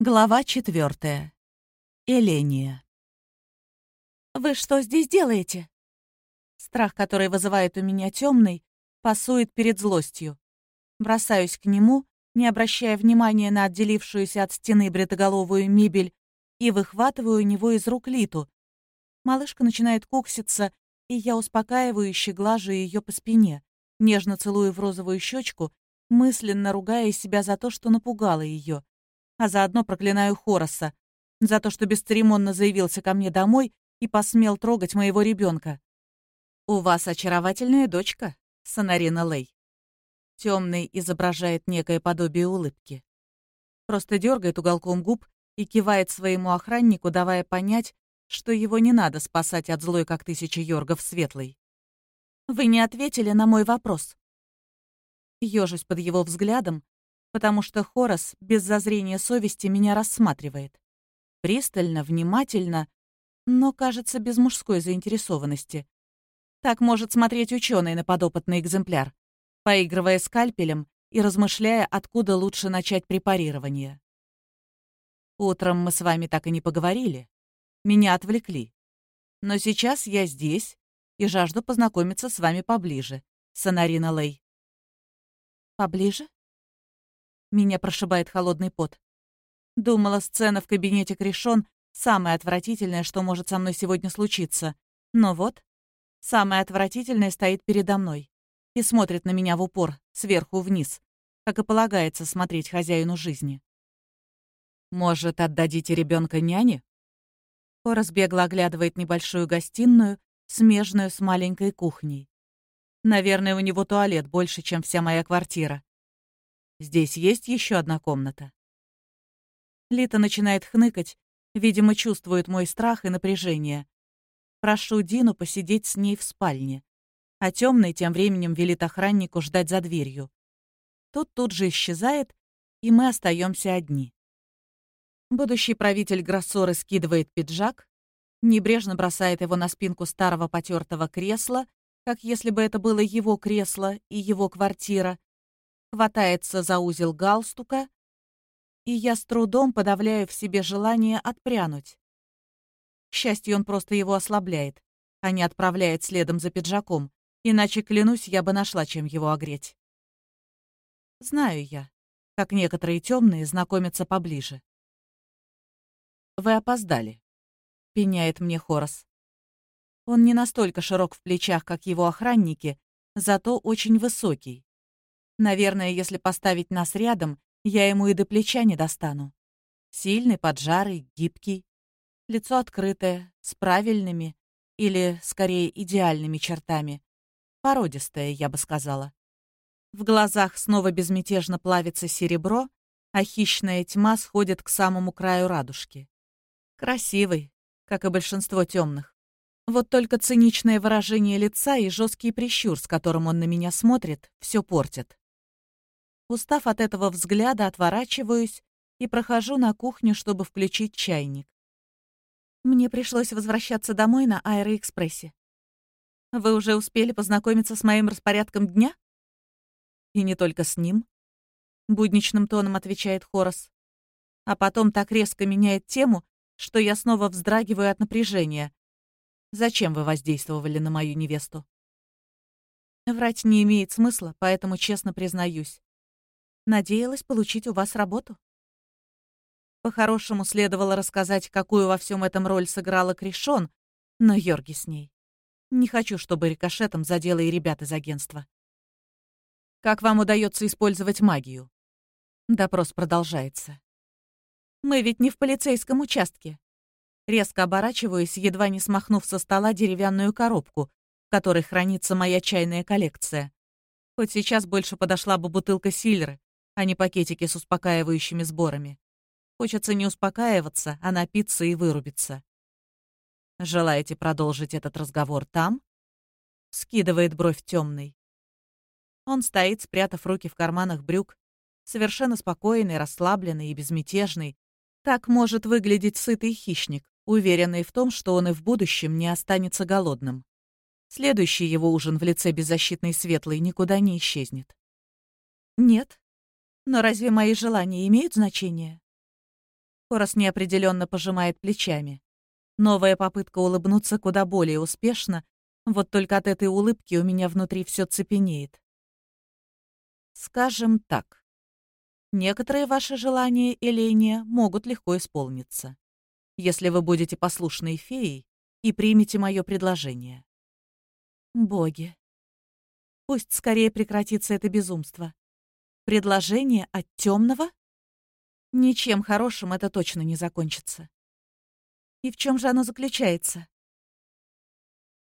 Глава четвертая. Эления. «Вы что здесь делаете?» Страх, который вызывает у меня темный, пасует перед злостью. Бросаюсь к нему, не обращая внимания на отделившуюся от стены бредоголовую мебель, и выхватываю у него из рук Литу. Малышка начинает кукситься, и я успокаивающе глажу ее по спине, нежно целую в розовую щечку, мысленно ругая себя за то, что напугала ее а заодно проклинаю Хороса за то, что бесцеремонно заявился ко мне домой и посмел трогать моего ребенка. «У вас очаровательная дочка, Сонарина Лей». Темный изображает некое подобие улыбки. Просто дергает уголком губ и кивает своему охраннику, давая понять, что его не надо спасать от злой, как тысяча йоргов, светлой. «Вы не ответили на мой вопрос». Ёжусь под его взглядом, потому что Хорос без зазрения совести меня рассматривает. Пристально, внимательно, но, кажется, без мужской заинтересованности. Так может смотреть ученый на подопытный экземпляр, поигрывая скальпелем и размышляя, откуда лучше начать препарирование. Утром мы с вами так и не поговорили. Меня отвлекли. Но сейчас я здесь и жажду познакомиться с вами поближе, Сонарина Лей. Поближе? Меня прошибает холодный пот. Думала, сцена в кабинете Кришон — самое отвратительное, что может со мной сегодня случиться. Но вот, самое отвратительное стоит передо мной и смотрит на меня в упор, сверху вниз, как и полагается смотреть хозяину жизни. «Может, отдадите ребенка няне?» Хорас бегло оглядывает небольшую гостиную, смежную с маленькой кухней. Наверное, у него туалет больше, чем вся моя квартира. Здесь есть еще одна комната. Лита начинает хныкать, видимо, чувствует мой страх и напряжение. Прошу Дину посидеть с ней в спальне. А темный тем временем велит охраннику ждать за дверью. Тот тут же исчезает, и мы остаемся одни. Будущий правитель Гроссоры скидывает пиджак, небрежно бросает его на спинку старого потертого кресла, как если бы это было его кресло и его квартира, хватается за узел галстука, и я с трудом подавляю в себе желание отпрянуть. К счастью, он просто его ослабляет, а не отправляет следом за пиджаком, иначе, клянусь, я бы нашла, чем его огреть. Знаю я, как некоторые темные знакомятся поближе. «Вы опоздали», — пеняет мне Хорос. Он не настолько широк в плечах, как его охранники, зато очень высокий. Наверное, если поставить нас рядом, я ему и до плеча не достану. Сильный, поджарый, гибкий. Лицо открытое, с правильными или, скорее, идеальными чертами. Породистое, я бы сказала. В глазах снова безмятежно плавится серебро, а хищная тьма сходит к самому краю радужки. Красивый, как и большинство темных. Вот только циничное выражение лица и жесткий прищур, с которым он на меня смотрит, все портят. Устав от этого взгляда, отворачиваюсь и прохожу на кухню, чтобы включить чайник. Мне пришлось возвращаться домой на аэроэкспрессе. Вы уже успели познакомиться с моим распорядком дня? И не только с ним. Будничным тоном отвечает Хорос. А потом так резко меняет тему, что я снова вздрагиваю от напряжения. Зачем вы воздействовали на мою невесту? Врать не имеет смысла, поэтому честно признаюсь. Надеялась получить у вас работу. По-хорошему, следовало рассказать, какую во всем этом роль сыграла Кришон, но Йорги с ней. Не хочу, чтобы рикошетом задела и ребят из агентства. «Как вам удается использовать магию?» Допрос продолжается. «Мы ведь не в полицейском участке». Резко оборачиваюсь, едва не смахнув со стола деревянную коробку, в которой хранится моя чайная коллекция. Хоть сейчас больше подошла бы бутылка сильры, а не пакетики с успокаивающими сборами. Хочется не успокаиваться, а напиться и вырубиться. «Желаете продолжить этот разговор там?» Скидывает бровь темный. Он стоит, спрятав руки в карманах брюк, совершенно спокойный, расслабленный и безмятежный. Так может выглядеть сытый хищник, уверенный в том, что он и в будущем не останется голодным. Следующий его ужин в лице беззащитной светлой никуда не исчезнет. «Нет», но разве мои желания имеют значение? Хорос неопределенно пожимает плечами. Новая попытка улыбнуться куда более успешна, вот только от этой улыбки у меня внутри все цепенеет. Скажем так, некоторые ваши желания, Эления, могут легко исполниться, если вы будете послушной феей и примете мое предложение. Боги. Пусть скорее прекратится это безумство. Предложение от темного? Ничем хорошим это точно не закончится. И в чем же оно заключается?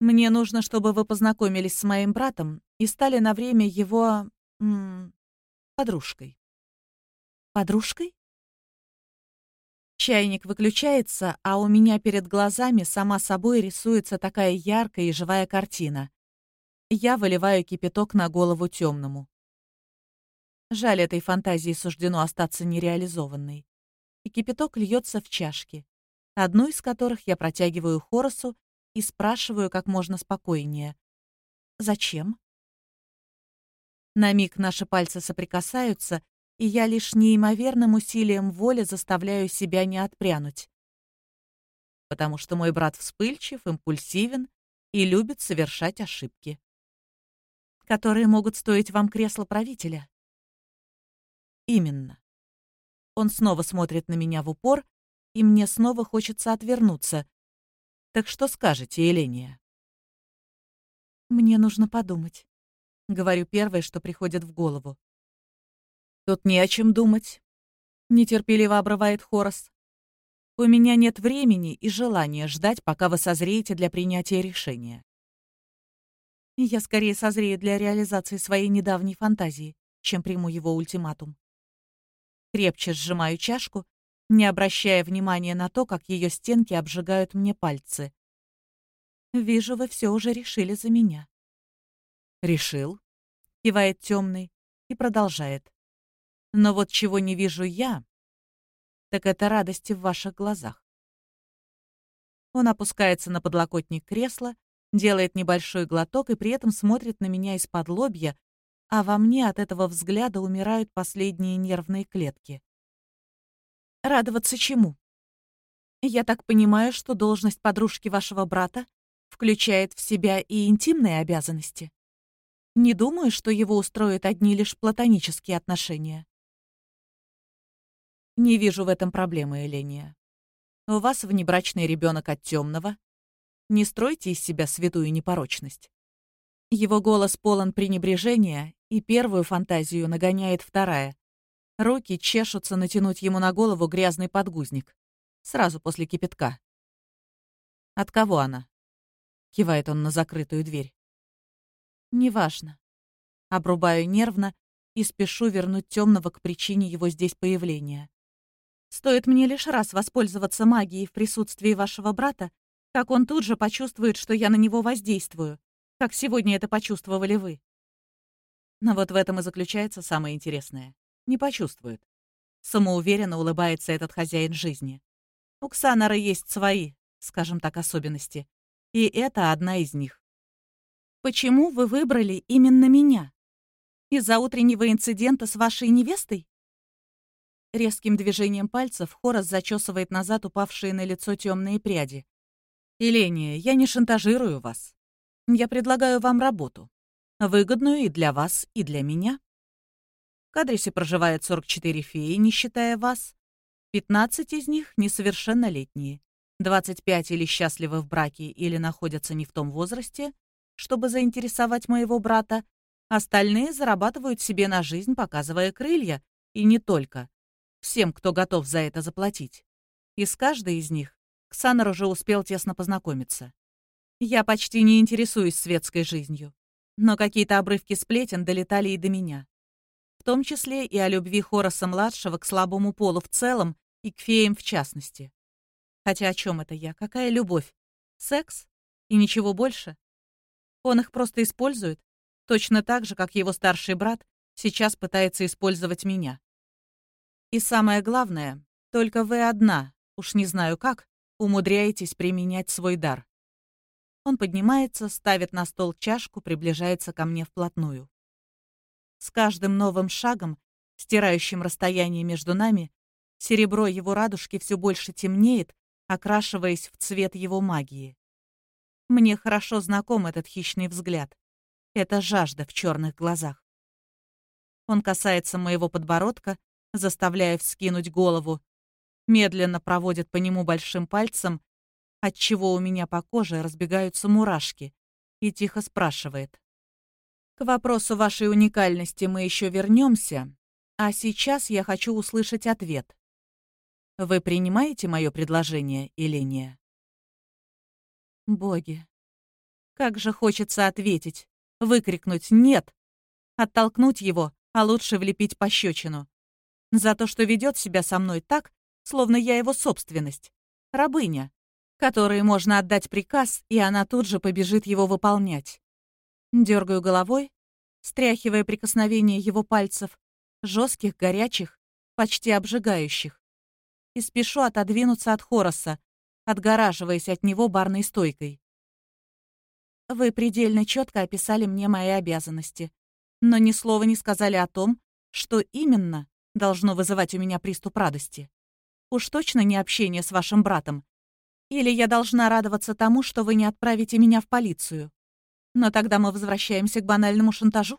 Мне нужно, чтобы вы познакомились с моим братом и стали на время его... М подружкой. Подружкой? Чайник выключается, а у меня перед глазами сама собой рисуется такая яркая и живая картина. Я выливаю кипяток на голову темному. Жаль, этой фантазии суждено остаться нереализованной. И кипяток льется в чашки, одну из которых я протягиваю Хоросу и спрашиваю как можно спокойнее. «Зачем?» На миг наши пальцы соприкасаются, и я лишь неимоверным усилием воли заставляю себя не отпрянуть. Потому что мой брат вспыльчив, импульсивен и любит совершать ошибки, которые могут стоить вам кресла правителя. Именно. Он снова смотрит на меня в упор, и мне снова хочется отвернуться. Так что скажете, Еления? Мне нужно подумать. Говорю первое, что приходит в голову. «Тут не о чем думать», — нетерпеливо обрывает Хорос. «У меня нет времени и желания ждать, пока вы созреете для принятия решения». Я скорее созрею для реализации своей недавней фантазии, чем приму его ультиматум. Крепче сжимаю чашку, не обращая внимания на то, как ее стенки обжигают мне пальцы. «Вижу, вы все уже решили за меня». «Решил?» — кивает темный и продолжает. Но вот чего не вижу я, так это радости в ваших глазах. Он опускается на подлокотник кресла, делает небольшой глоток и при этом смотрит на меня из-под лобья, а во мне от этого взгляда умирают последние нервные клетки. Радоваться чему? Я так понимаю, что должность подружки вашего брата включает в себя и интимные обязанности. Не думаю, что его устроят одни лишь платонические отношения. Не вижу в этом проблемы, Эления. У вас внебрачный ребенок от темного. Не стройте из себя святую непорочность. Его голос полон пренебрежения, и первую фантазию нагоняет вторая. Руки чешутся натянуть ему на голову грязный подгузник. Сразу после кипятка. «От кого она?» — кивает он на закрытую дверь. «Неважно». Обрубаю нервно и спешу вернуть темного к причине его здесь появления. Стоит мне лишь раз воспользоваться магией в присутствии вашего брата, как он тут же почувствует, что я на него воздействую, как сегодня это почувствовали вы. Но вот в этом и заключается самое интересное. Не почувствует. Самоуверенно улыбается этот хозяин жизни. У Ксанара есть свои, скажем так, особенности. И это одна из них. Почему вы выбрали именно меня? Из-за утреннего инцидента с вашей невестой? Резким движением пальцев Хорас зачесывает назад упавшие на лицо темные пряди. «Еления, я не шантажирую вас. Я предлагаю вам работу. Выгодную и для вас, и для меня. В Кадрисе проживает 44 феи, не считая вас. 15 из них несовершеннолетние. 25 или счастливы в браке, или находятся не в том возрасте, чтобы заинтересовать моего брата. Остальные зарабатывают себе на жизнь, показывая крылья, и не только всем, кто готов за это заплатить. И с каждой из них Ксанар уже успел тесно познакомиться. Я почти не интересуюсь светской жизнью, но какие-то обрывки сплетен долетали и до меня. В том числе и о любви Хороса-младшего к слабому полу в целом и к феям в частности. Хотя о чем это я? Какая любовь? Секс? И ничего больше? Он их просто использует, точно так же, как его старший брат сейчас пытается использовать меня. И самое главное, только вы одна, уж не знаю как, умудряетесь применять свой дар. Он поднимается, ставит на стол чашку, приближается ко мне вплотную. С каждым новым шагом, стирающим расстояние между нами, Серебро его радужки все больше темнеет, окрашиваясь в цвет его магии. Мне хорошо знаком этот хищный взгляд. Это жажда в черных глазах. Он касается моего подбородка, заставляя вскинуть голову, медленно проводит по нему большим пальцем, отчего у меня по коже разбегаются мурашки, и тихо спрашивает. К вопросу вашей уникальности мы еще вернемся, а сейчас я хочу услышать ответ. Вы принимаете мое предложение, Еления? Боги, как же хочется ответить, выкрикнуть «нет», оттолкнуть его, а лучше влепить пощечину. За то, что ведет себя со мной так, словно я его собственность, рабыня, которой можно отдать приказ, и она тут же побежит его выполнять. Дергаю головой, стряхивая прикосновение его пальцев, жестких, горячих, почти обжигающих, и спешу отодвинуться от Хороса, отгораживаясь от него барной стойкой. Вы предельно четко описали мне мои обязанности, но ни слова не сказали о том, что именно должно вызывать у меня приступ радости. Уж точно не общение с вашим братом. Или я должна радоваться тому, что вы не отправите меня в полицию. Но тогда мы возвращаемся к банальному шантажу.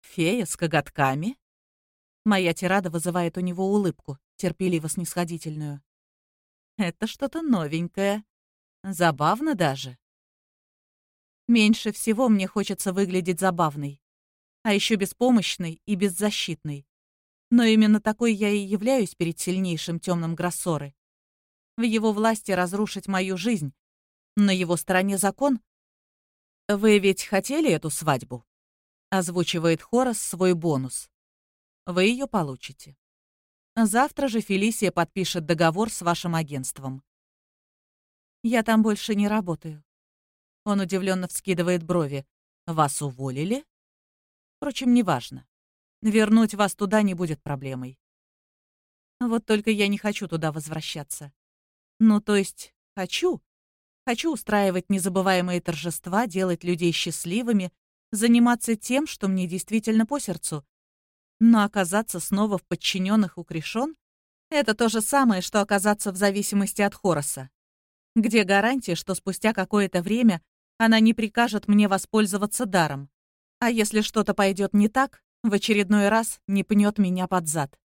Фея с коготками? Моя тирада вызывает у него улыбку, терпеливо-снисходительную. Это что-то новенькое. Забавно даже. Меньше всего мне хочется выглядеть забавной. А еще беспомощной и беззащитной. Но именно такой я и являюсь перед сильнейшим темным Гроссоры. В его власти разрушить мою жизнь. На его стороне закон. «Вы ведь хотели эту свадьбу?» Озвучивает Хорас свой бонус. Вы ее получите. Завтра же Фелисия подпишет договор с вашим агентством. Я там больше не работаю. Он удивленно вскидывает брови. Вас уволили? Впрочем, неважно. Вернуть вас туда не будет проблемой. Вот только я не хочу туда возвращаться. Ну, то есть, хочу. Хочу устраивать незабываемые торжества, делать людей счастливыми, заниматься тем, что мне действительно по сердцу. Но оказаться снова в подчиненных у Кришон — это то же самое, что оказаться в зависимости от Хороса. Где гарантия, что спустя какое-то время она не прикажет мне воспользоваться даром? А если что-то пойдет не так, в очередной раз не пнет меня под зад.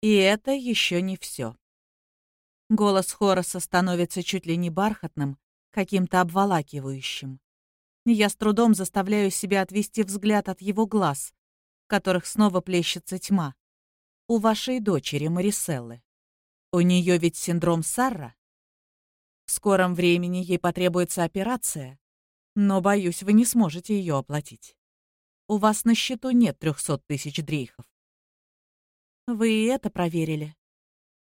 И это еще не все. Голос Хороса становится чуть ли не бархатным, каким-то обволакивающим. Я с трудом заставляю себя отвести взгляд от его глаз, в которых снова плещется тьма. У вашей дочери Мариселлы. У нее ведь синдром Сарра. В скором времени ей потребуется операция, но, боюсь, вы не сможете ее оплатить. У вас на счету нет 300 тысяч дрейхов. Вы и это проверили.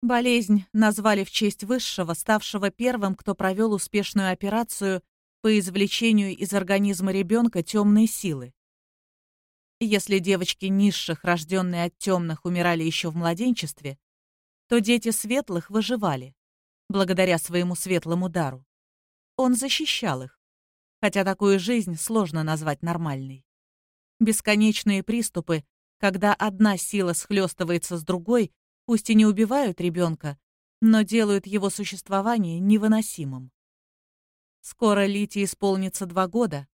Болезнь назвали в честь высшего, ставшего первым, кто провел успешную операцию по извлечению из организма ребенка темной силы. Если девочки низших, рожденные от темных, умирали еще в младенчестве, то дети светлых выживали, благодаря своему светлому дару. Он защищал их, хотя такую жизнь сложно назвать нормальной бесконечные приступы, когда одна сила схлестывается с другой, пусть и не убивают ребенка, но делают его существование невыносимым. Скоро Лите исполнится два года.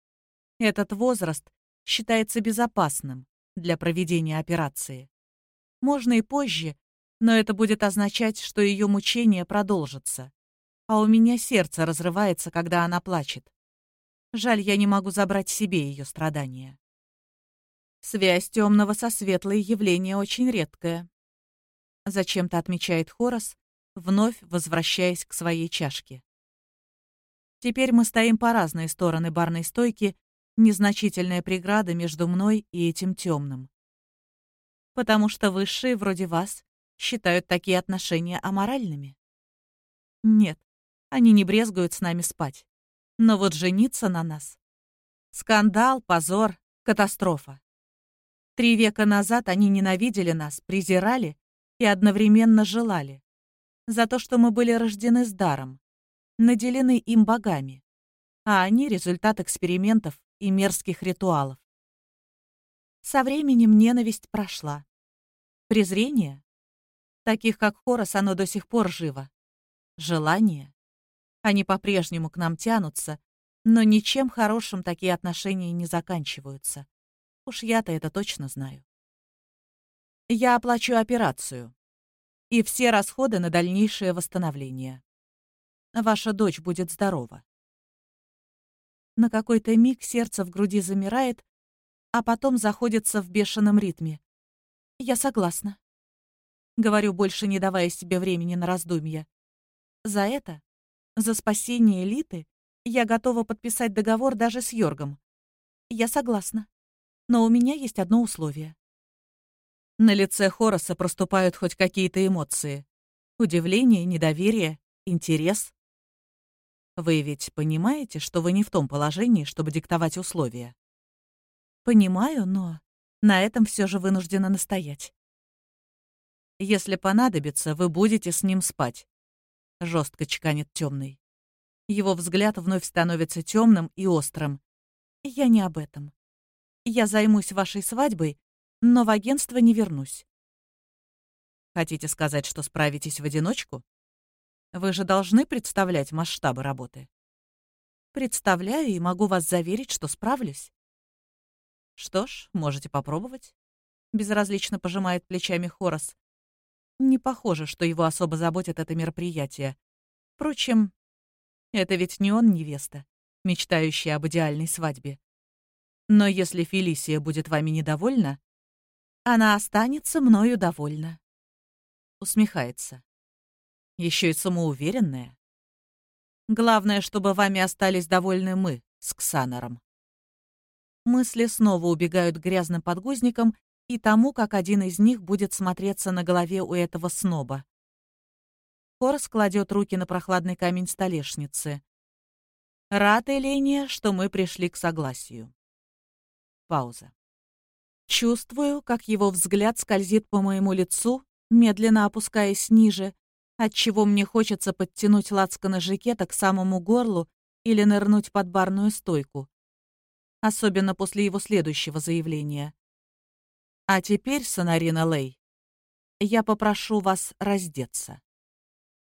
Этот возраст считается безопасным для проведения операции. Можно и позже, но это будет означать, что ее мучение продолжится. А у меня сердце разрывается, когда она плачет. Жаль, я не могу забрать себе ее страдания. Связь темного со светлой явление очень редкое. Зачем-то отмечает Хорос, вновь возвращаясь к своей чашке. Теперь мы стоим по разные стороны барной стойки, незначительная преграда между мной и этим темным. Потому что высшие, вроде вас, считают такие отношения аморальными. Нет, они не брезгуют с нами спать. Но вот жениться на нас — скандал, позор, катастрофа. Три века назад они ненавидели нас, презирали и одновременно желали. За то, что мы были рождены с даром, наделены им богами, а они — результат экспериментов и мерзких ритуалов. Со временем ненависть прошла. Презрение? Таких, как Хорос, оно до сих пор живо. Желание? Они по-прежнему к нам тянутся, но ничем хорошим такие отношения не заканчиваются. Уж я-то это точно знаю. Я оплачу операцию и все расходы на дальнейшее восстановление. Ваша дочь будет здорова. На какой-то миг сердце в груди замирает, а потом заходится в бешеном ритме. Я согласна. Говорю, больше не давая себе времени на раздумья. За это, за спасение Элиты, я готова подписать договор даже с Йоргом. Я согласна. Но у меня есть одно условие. На лице Хороса проступают хоть какие-то эмоции. Удивление, недоверие, интерес. Вы ведь понимаете, что вы не в том положении, чтобы диктовать условия? Понимаю, но на этом все же вынуждена настоять. Если понадобится, вы будете с ним спать. Жестко чеканит темный. Его взгляд вновь становится темным и острым. Я не об этом. Я займусь вашей свадьбой, но в агентство не вернусь. Хотите сказать, что справитесь в одиночку? Вы же должны представлять масштабы работы. Представляю и могу вас заверить, что справлюсь. Что ж, можете попробовать. Безразлично пожимает плечами Хорос. Не похоже, что его особо заботит это мероприятие. Впрочем, это ведь не он невеста, мечтающая об идеальной свадьбе. Но если Фелисия будет вами недовольна, она останется мною довольна. Усмехается. Еще и самоуверенная. Главное, чтобы вами остались довольны мы с Ксанором. Мысли снова убегают грязным подгузником и тому, как один из них будет смотреться на голове у этого сноба. Хорс кладет руки на прохладный камень столешницы. «Рад, Эления, что мы пришли к согласию». Пауза. Чувствую, как его взгляд скользит по моему лицу, медленно опускаясь ниже, отчего мне хочется подтянуть лацканы жакета к самому горлу или нырнуть под барную стойку. Особенно после его следующего заявления. А теперь, Сонарина Лей, я попрошу вас раздеться.